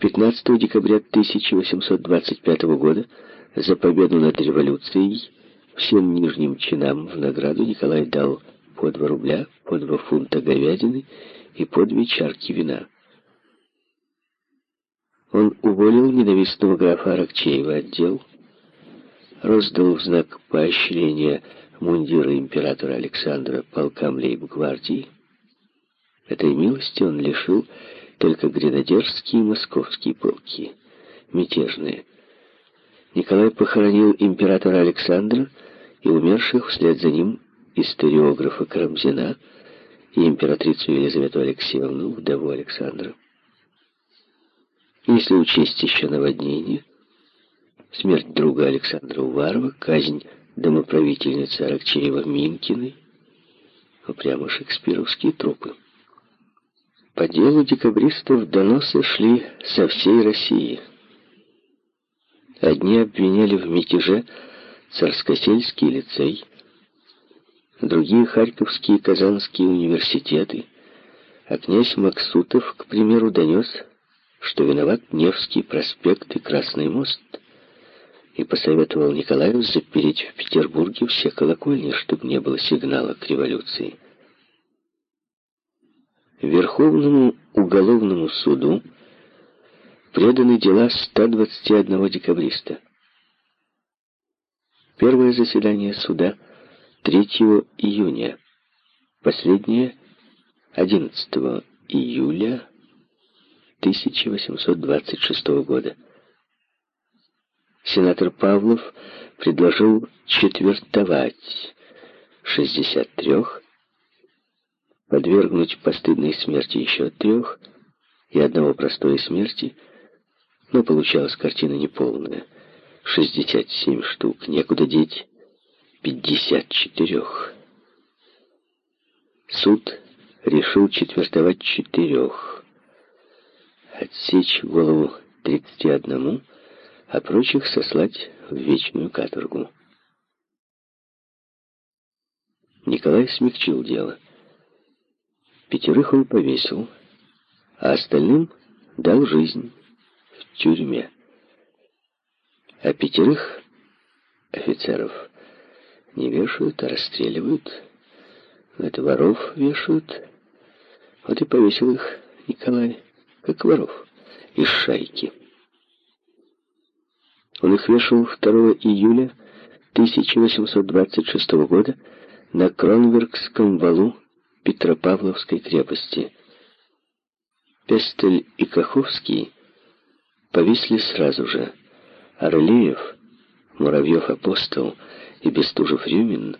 15 декабря 1825 года за победу над революцией всем нижним чинам в награду Николай дал по два рубля, по два фунта говядины и по две чарки вина. Он уволил ненавистного графа Аракчеева отдел, роздал в знак поощрения мундира императора Александра полкам лейб-гвардии. Этой милости он лишил только гренадерские и московские полки, мятежные. Николай похоронил императора Александра и умерших вслед за ним историографа Карамзина и императрицу Елизавету Алексеевну, вдову Александра. Если учесть еще наводнение, смерть друга Александра Уварова, казнь домоправительницы Аракчеева Минкиной, прямо шекспировские трупы. По делу декабристов доносы шли со всей России. Одни обвиняли в мятеже Царскосельский лицей, другие — Харьковские и Казанские университеты, а князь Максутов, к примеру, донес, что виноват Невский проспект и Красный мост, и посоветовал Николаю запереть в Петербурге все колокольни, чтобы не было сигнала к революции. Верховному уголовному суду преданы дела 121 декабриста. Первое заседание суда 3 июня, последнее 11 июля 1826 года. Сенатор Павлов предложил четвертовать 63 подвергнуть постыдной смерти еще трех и одного простой смерти, но получалась картина неполная. 67 штук, некуда деть 54. Суд решил четвертовать четырех, отсечь голову 31, а прочих сослать в вечную каторгу. Николай смягчил дело. Пятерых он повесил, а остальным дал жизнь в тюрьме. А пятерых офицеров не вешают, а расстреливают. Это воров вешают. Вот и повесил их Николай, как воров, из шайки. Он их вешал 2 июля 1826 года на Кронверкском валу Петропавловской крепости. Пестель и Каховский повисли сразу же. Орлеев, Муравьев-апостол и Бестужев-Рюмин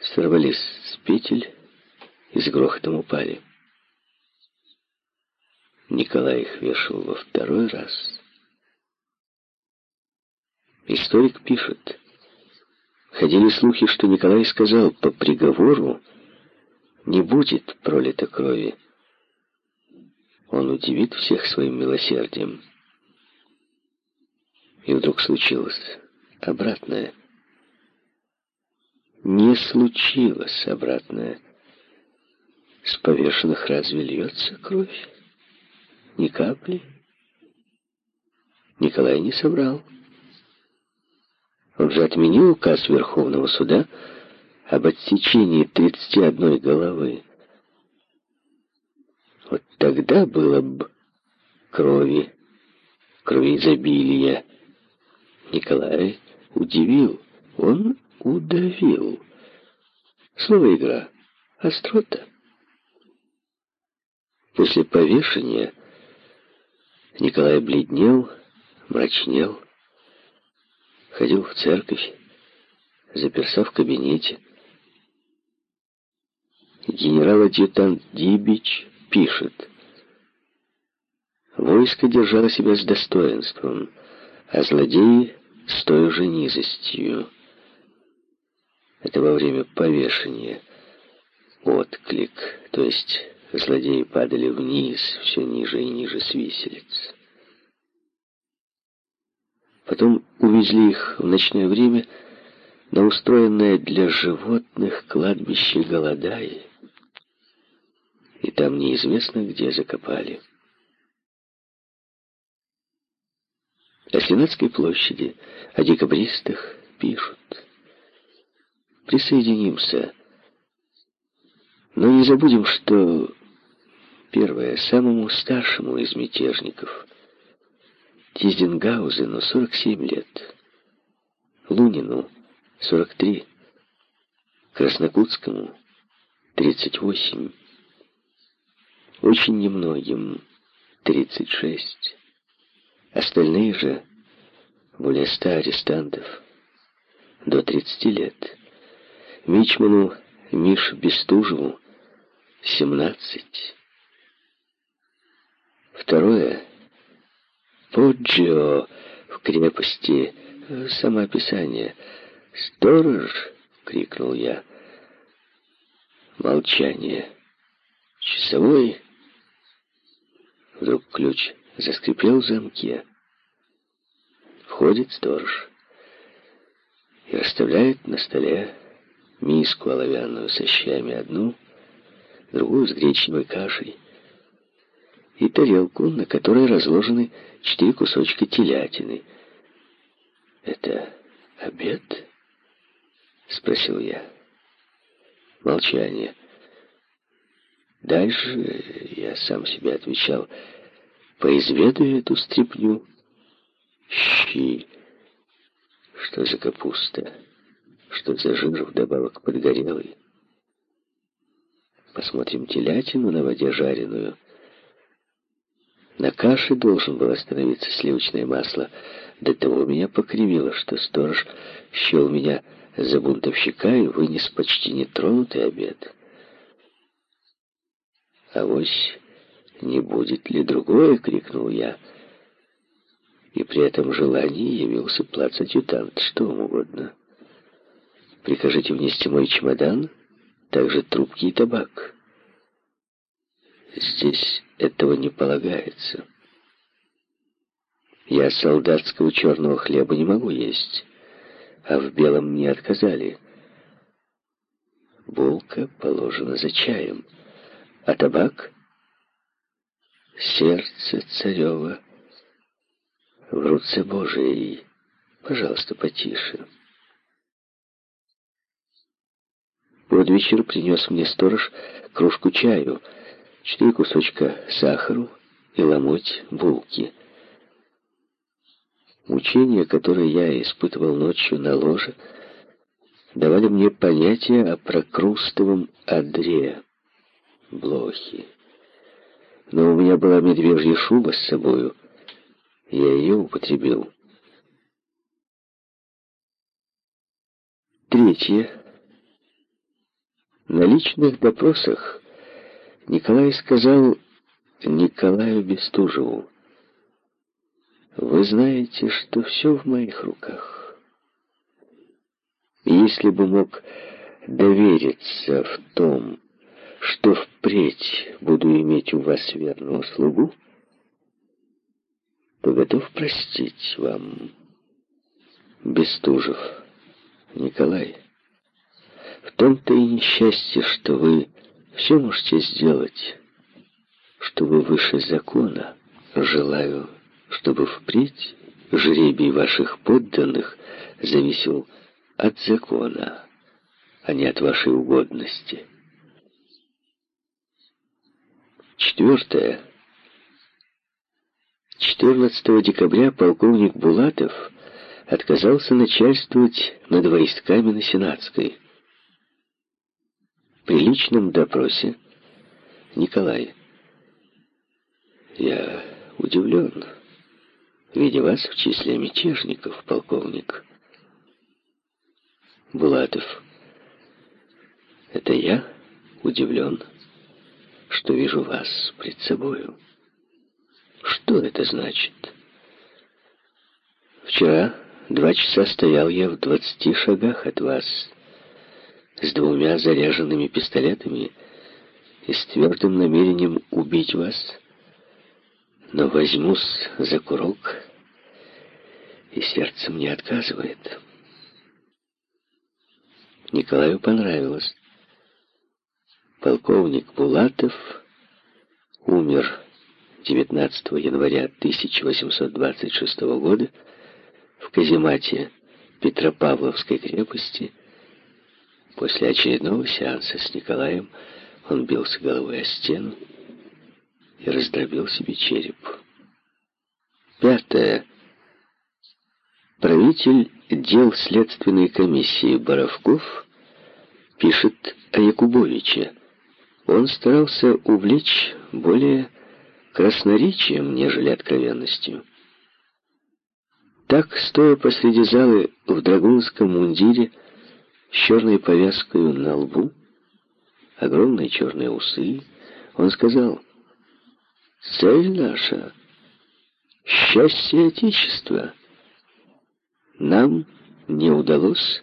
сорвались с петель и с грохотом упали. Николай их вешал во второй раз. Историк пишет, ходили слухи, что Николай сказал по приговору, не будет пролито крови. Он удивит всех своим милосердием. И вдруг случилось обратное. Не случилось обратное. С повешенных разве льется кровь? Ни капли. Николай не собрал. Он же отменил указ Верховного суда об отсечении 31 головы. Вот тогда было бы крови, кровоизобилия. Николай удивил, он удавил. Слово игра, острота. После повешения Николай бледнел, мрачнел, ходил в церковь, заперся в кабинете, Генерал-адъютант Дибич пишет. Войско держало себя с достоинством, а злодеи с той же низостью. Это во время повешения. Отклик, то есть злодеи падали вниз, все ниже и ниже с виселиц. Потом увезли их в ночное время на устроенное для животных кладбище Голодай и там неизвестно где закопали. О Сенатской площади, о декабристах пишут. Присоединимся. Но не забудем, что первое, самому старшему из мятежников, Тизенгаузену 47 лет, Лунину 43, Краснокутскому 38, очень немногим 36. Остальные же, более ста арестантов, до 30 лет. Мичману Миш Бестужеву 17. Второе. Поджио в крепости. Самоописание. «Сторож!» — крикнул я. Молчание. Часовой. Вдруг ключ заскрипел в замке. Входит сторож и расставляет на столе миску оловянную со щами одну, другую с гречневой кашей и тарелку, на которой разложены четыре кусочка телятины. «Это обед?» — спросил я. Молчание. Дальше я сам себе отвечал, поизведаю эту стряпню. Щи. Что за капуста? Что за жир вдобавок подгорелый? Посмотрим телятину на воде жареную. На каше должен был остановиться сливочное масло. До того меня покривило, что сторож счел меня за бунтовщика и вынес почти нетронутый обед. «Авось не будет ли другое?» — крикнул я. И при этом желании явился плац-адъютант, что вам угодно. «Прикажите внести мой чемодан, также трубки и табак». Здесь этого не полагается. Я солдатского черного хлеба не могу есть а в белом не отказали. Булка положена за чаем, а табак — сердце царева в руце Божией. Пожалуйста, потише. Под вечер принес мне сторож кружку чаю, четыре кусочка сахару и ломоть булки — Мучения, которые я испытывал ночью на ложе, давали мне понятие о прокрустовом одре, блохи. Но у меня была медвежья шуба с собою, я ее употребил. Третье. На личных допросах Николай сказал Николаю Бестужеву, вы знаете, что все в моих руках. Если бы мог довериться в том, что впредь буду иметь у вас верного слугу, то готов простить вам, Бестужев Николай. В том-то и несчастье, что вы все можете сделать, что вы выше закона. Желаю чтобы впредь жребий ваших подданных зависел от закона, а не от вашей угодности. Четвертое. 14 декабря полковник Булатов отказался начальствовать над войсками на Сенатской. При личном допросе Николай. Я удивлен видя вас в числе мятежников, полковник. Булатов. Это я удивлен, что вижу вас пред собою. Что это значит? Вчера два часа стоял я в двадцати шагах от вас с двумя заряженными пистолетами и с твердым намерением убить вас но возьмусь за курок, и сердце мне отказывает. Николаю понравилось. Полковник Булатов умер 19 января 1826 года в каземате Петропавловской крепости после очередного сеанса с Николаем он бился головой о стену и раздробил себе череп. Пятое. Правитель дел следственной комиссии Боровков пишет о Якубовиче. Он старался увлечь более красноречием, нежели откровенностью. Так, стоя посреди залы в драгунском мундире, с черной повязкой на лбу, огромные черные усы, он сказал, «Цель наша — счастье Отечества. Нам не удалось,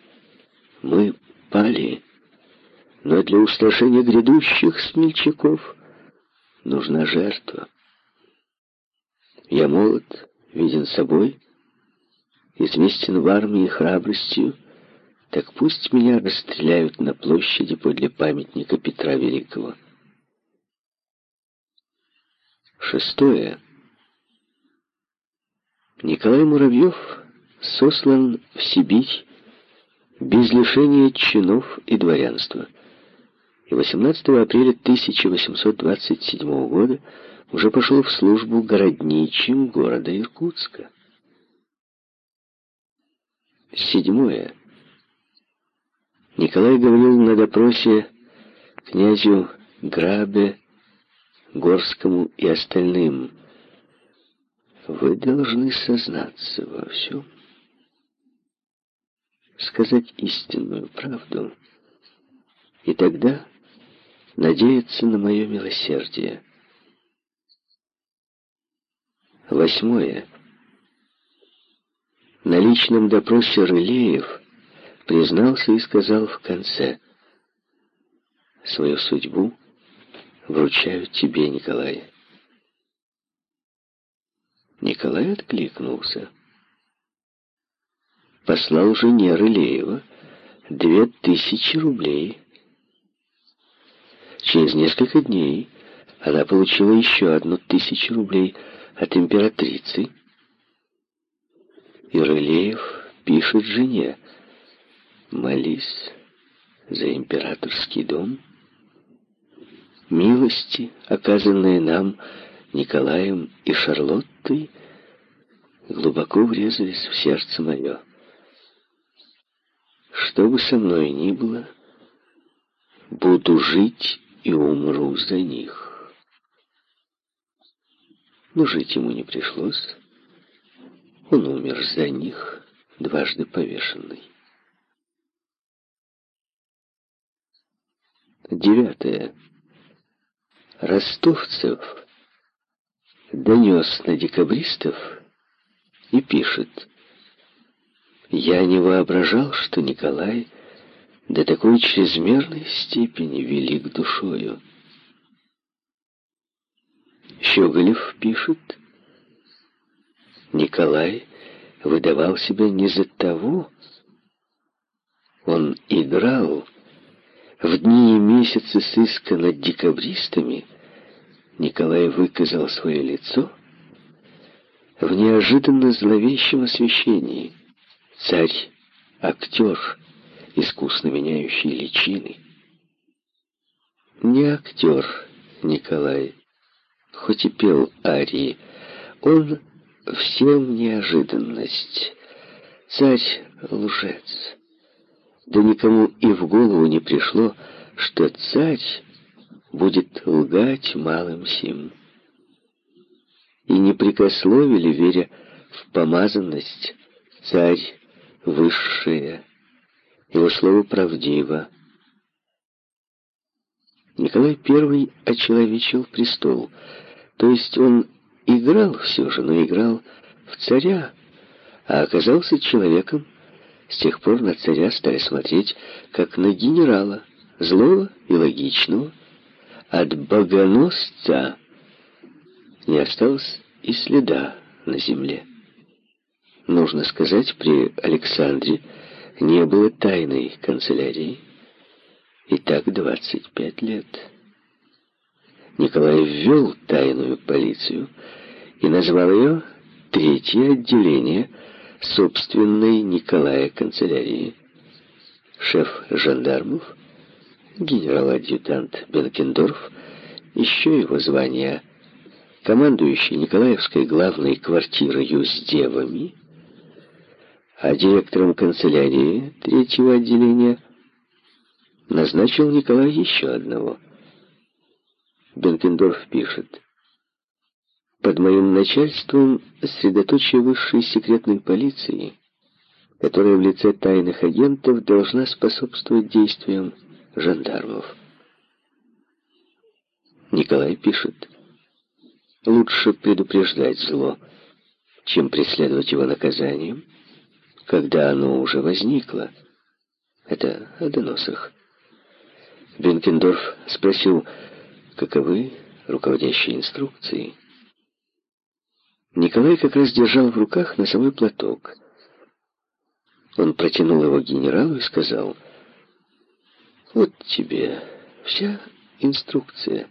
мы пали, но для устрашения грядущих смельчаков нужна жертва. Я молод, виден собой, известен в армии храбростью, так пусть меня расстреляют на площади подле памятника Петра Великого. Шестое. Николай Муравьев сослан в Сибирь без лишения чинов и дворянства. И 18 апреля 1827 года уже пошел в службу городничим города Иркутска. Седьмое. Николай говорил на допросе князю Грабе, Горскому и остальным. Вы должны сознаться во всем, сказать истинную правду, и тогда надеяться на мое милосердие. Восьмое. На личном допросе Рылеев признался и сказал в конце, «Свою судьбу вручаю тебе, Николай». Николай откликнулся. Послал жене Рылеева две тысячи рублей. Через несколько дней она получила еще одну тысячу рублей от императрицы. И Рылеев пишет жене, молись за императорский дом. Милости, оказанные нам Николаем и Шарлоттой, глубоко врезались в сердце мое. Что бы со мной ни было, буду жить и умру за них. Но жить ему не пришлось. Он умер за них, дважды повешенный. Девятое. Ростовцев донес на декабристов и пишет. «Я не воображал, что Николай до такой чрезмерной степени велик душою». Щеголев пишет. Николай выдавал себя не за того, он играл в дни и месяцы сыска над декабристами Николай выказал свое лицо в неожиданно зловещем освещении. Царь — актер, искусно меняющий личины. Не актер Николай, хоть и пел арии, он всем неожиданность. Царь — лжец да никому и в голову не пришло, что царь будет лгать малым сим. И не прикословили, веря в помазанность, царь высшая, его слово правдиво. Николай I очеловечил престол, то есть он играл все же, но играл в царя, а оказался человеком, с тех пор на царя стали смотреть, как на генерала, злого и логичного. От богоносца не осталось и следа на земле. Нужно сказать, при Александре не было тайной канцелярии. И так 25 лет. Николай ввел тайную полицию и назвал ее «Третье отделение собственной Николая канцелярии». Шеф жандармов, генерал-адъютант Бенкендорф, еще его звание командующий Николаевской главной квартирою с девами, а директором канцелярии третьего отделения назначил Николай еще одного. Бенкендорф пишет. Под моим начальством средоточие высшей секретной полиции, которая в лице тайных агентов должна способствовать действиям жандармов. Николай пишет. Лучше предупреждать зло, чем преследовать его наказанием, когда оно уже возникло. Это о доносах. Бенкендорф спросил, каковы руководящие инструкции. Николай как раз держал в руках носовой платок. Он протянул его генералу и сказал, «Вот тебе вся инструкция».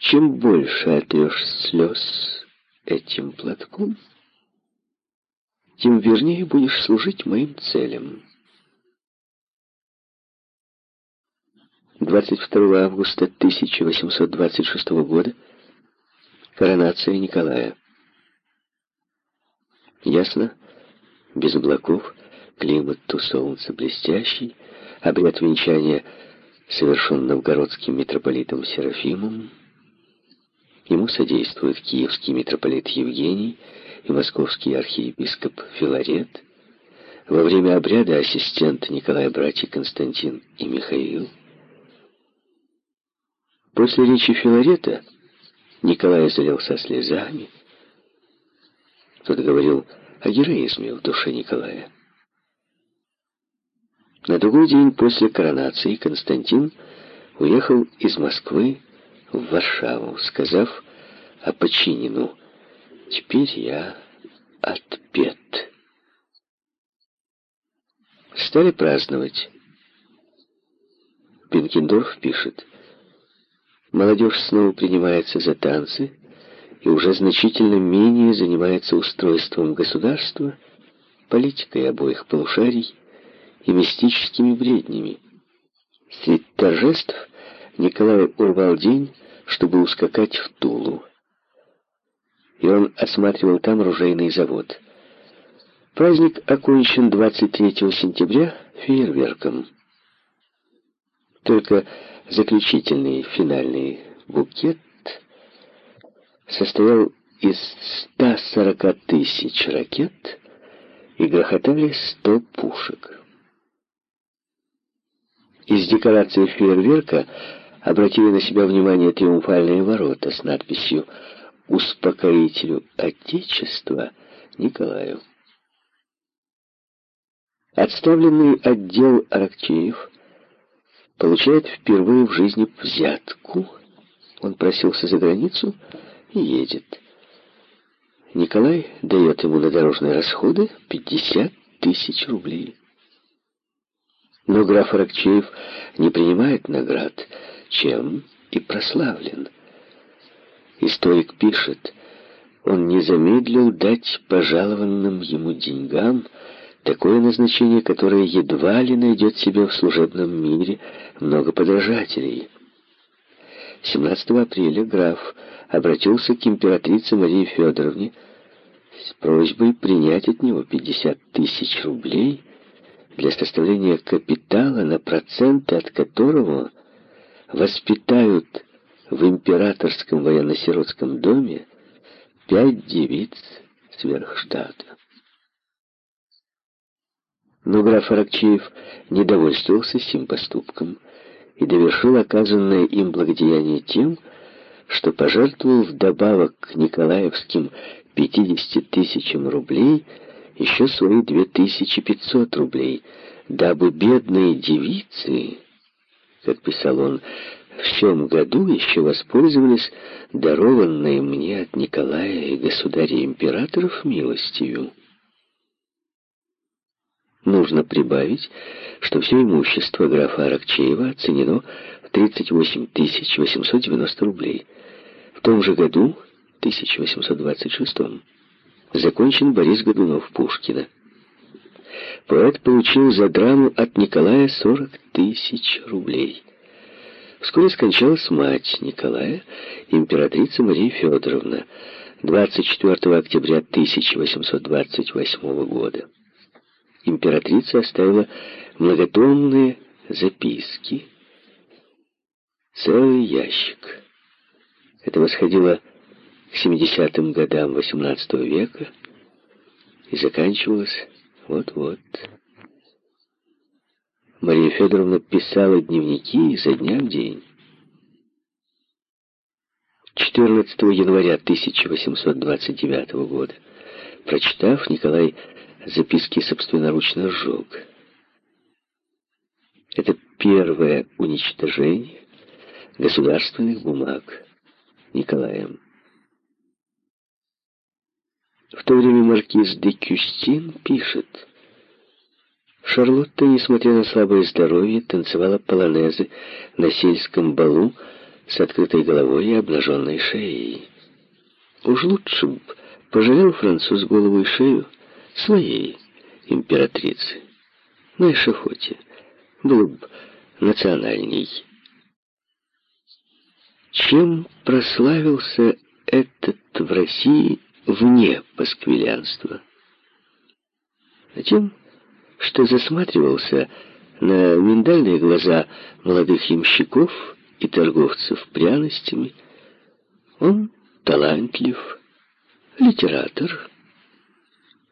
Чем больше отрешь слез этим платком, тем вернее будешь служить моим целям. 22 августа 1826 года. Коронация Николая. Ясно, без облаков, климат то солнце блестящий, обряд венчания совершен новгородским митрополитом Серафимом, Ему содействуют киевский митрополит Евгений московский архиепископ Филарет. Во время обряда ассистент Николая братья Константин и Михаил. После речи Филарета Николай залился слезами. Тот говорил о героизме в душе Николая. На другой день после коронации Константин уехал из Москвы в Варшаву, сказав Апочинину, «Теперь я отпет». Стали праздновать. Бенкендорф пишет, «Молодежь снова принимается за танцы и уже значительно менее занимается устройством государства, политикой обоих полушарий и мистическими бреднями. Среди торжеств Николай урвал день, чтобы ускакать в Тулу. И он осматривал там ружейный завод. Праздник окончен 23 сентября фейерверком. Только заключительный финальный букет состоял из 140 тысяч ракет и грохотали 100 пушек. Из декорации фейерверка обратили на себя внимание триумфальные ворота с надписью «Успокоителю Отечества Николаю». Отставленный отдел Аракчеев получает впервые в жизни взятку. Он просился за границу и едет. Николай дает ему на дорожные расходы 50 тысяч рублей. Но граф Аракчеев не принимает наград, чем и прославлен. Историк пишет, он не замедлил дать пожалованным ему деньгам такое назначение, которое едва ли найдет себе в служебном мире много подражателей. 17 апреля граф обратился к императрице Марии Федоровне с просьбой принять от него 50 тысяч рублей для составления капитала, на проценты от которого воспитают в императорском военно-сиротском доме пять девиц сверхштата. Но граф Аракчеев не довольствовался сим поступком и довершил оказанное им благодеяние тем, что пожертвовал вдобавок к николаевским 50 тысячам рублей еще свои 2500 рублей, дабы бедные девицы как писал он, в сем году еще воспользовались дарованной мне от Николая и государя императоров милостью. нужно прибавить, что все имущество графа Аракчеева оценено в 38 890 рублей. В том же году, 1826 закончен Борис Годунов Пушкина. Поэт получил за драму от Николая 40 тысяч рублей. Вскоре скончалась мать Николая, императрица Мария Федоровна, 24 октября 1828 года. Императрица оставила многотомные записки, целый ящик. Это восходило к 70-м годам XVIII века и заканчивалось вот-вот. Мария Федоровна писала дневники изо дня в день. 14 января 1829 года, прочитав, Николай записки собственноручно сжег. Это первое уничтожение государственных бумаг Николаем. В то время маркиз де Кюстин пишет, Шарлотта, несмотря на слабое здоровье, танцевала полонезы на сельском балу с открытой головой и обнаженной шеей. Уж лучше б пожалел француз голову и шею своей императрицы на эшафоте. Было бы национальней. Чем прославился этот в России вне пасквилянства? А тем, что засматривался на миндальные глаза молодых ямщиков и торговцев пряностями. Он талантлив, литератор,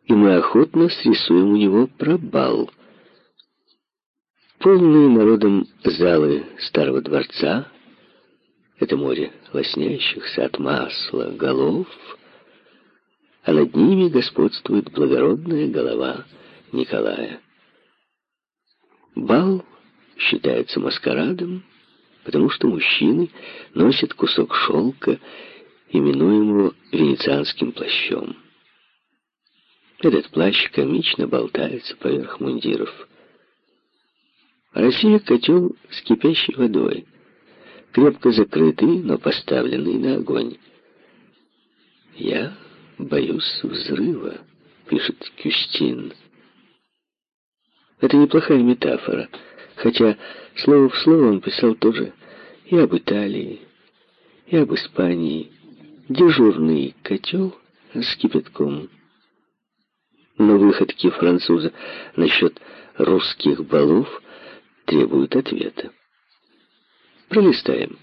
и мы охотно срисуем у него пробал. Полные народом залы старого дворца — это море лоснящихся от масла голов, а над ними господствует благородная голова Николая. Бал считается маскарадом, потому что мужчины носят кусок шелка, именуемого венецианским плащом. Этот плащ комично болтается поверх мундиров. Россия — котел с кипящей водой, крепко закрытый, но поставленный на огонь. «Я боюсь взрыва», — пишет Кюстин. Это неплохая метафора, хотя слово в слово он писал тоже и об Италии, и об Испании. Дежурный котел с кипятком. Но выходки француза насчет русских балов требуют ответа. Пролистаем.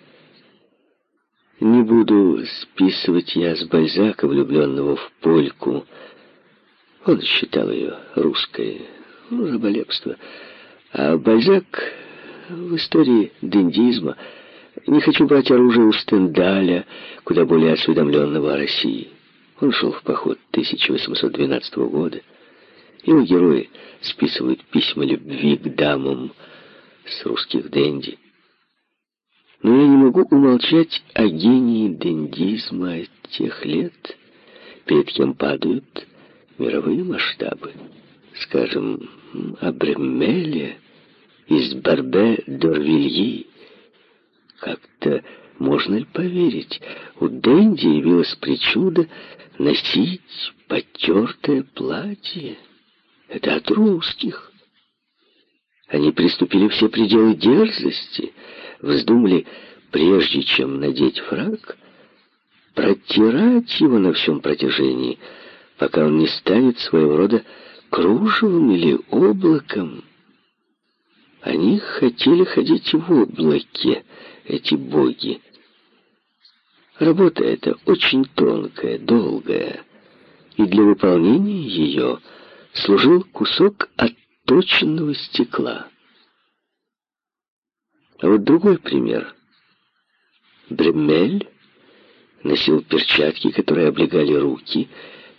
Не буду списывать я с Бальзака, влюбленного в польку. Он считал ее русской, ну, раболепство. А Бальзак в истории дендизма не хочу брать оружие у Стендаля, куда более осведомленного о России. Он шел в поход 1812 года. Его герои списывают письма любви к дамам с русских денди. Но я не могу умолчать о гении дендизма тех лет, перед кем падают мировые масштабы. Скажем, о Бремеле из Барбе д'Орвильи. Как-то можно ли поверить, у Дэнди явилась причуда носить потертое платье? Это от русских. Они приступили все пределы дерзости, вздумали, прежде чем надеть фраг, протирать его на всем протяжении, пока он не станет своего рода кружевом или облаком. Они хотели ходить в облаке, эти боги. Работа эта очень тонкая, долгая, и для выполнения ее служил кусок отточенного стекла. А вот другой пример. Бремель носил перчатки, которые облегали руки,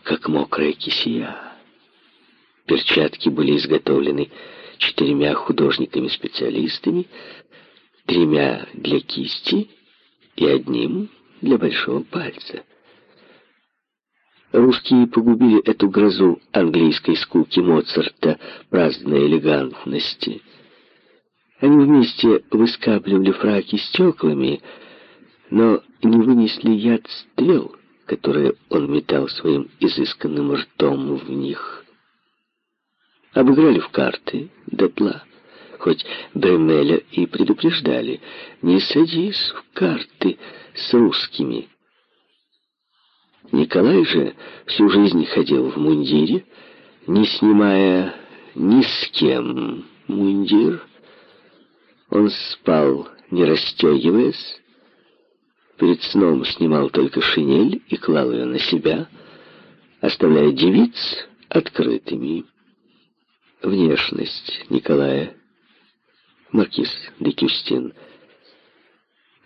как мокрая кисия. Перчатки были изготовлены четырьмя художниками-специалистами, тремя для кисти и одним для большого пальца. Русские погубили эту грозу английской скуки Моцарта, праздной элегантности. Они вместе выскабливали фраки стеклами, но не вынесли яд стрел, которые он метал своим изысканным ртом в них. Обыграли в карты дотла, хоть Бремеля и предупреждали, не садись в карты с русскими. Николай же всю жизнь ходил в мундире, не снимая ни с кем мундир. Он спал, не расстегиваясь, перед сном снимал только шинель и клал ее на себя, оставляя девиц открытыми. Внешность Николая, маркиз де Кюстин,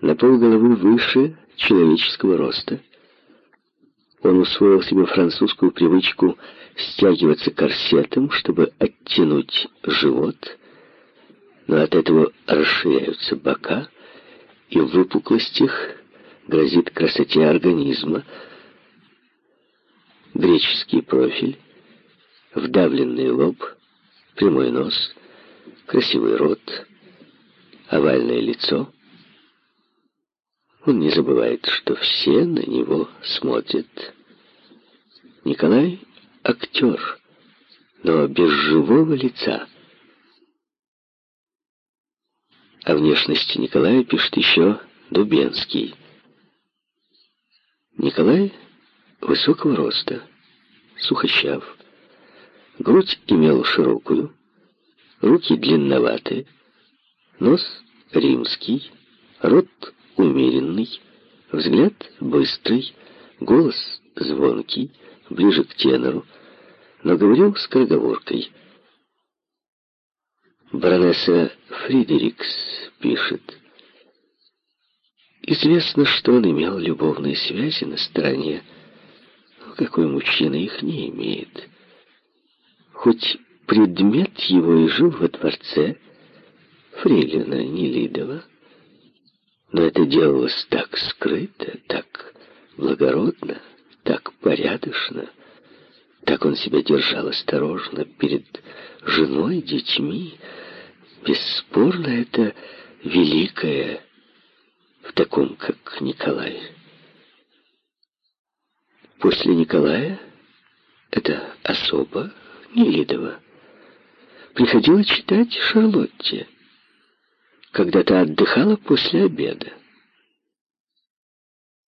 на полголовы выше человеческого роста — он усвоил себе французскую привычку стягиваться корсетом, чтобы оттянуть живот, но от этого расширяются бока, и в выпуклостях грозит красоте организма. Греческий профиль, вдавленный лоб, прямой нос, красивый рот, овальное лицо — он не забывает, что все на него смотрят. Николай — актер, но без живого лица. О внешности Николая пишет еще Дубенский. Николай высокого роста, сухощав, грудь имел широкую, руки длинноватые, нос римский, рот умеренный, взгляд быстрый, голос звонкий, ближе к тенору, но говорил с скороговоркой. Баронесса Фридерикс пишет. Известно, что он имел любовные связи на стороне. Но какой мужчина их не имеет? Хоть предмет его и жил во дворце, Фрейлина Нелидова, но это делалось так скрыто, так благородно, так порядочно. Так он себя держал осторожно перед женой, детьми. Бесспорно, это великое в таком, как Николай. После Николая это особо Нелидова приходила читать Шарлотте когда-то отдыхала после обеда.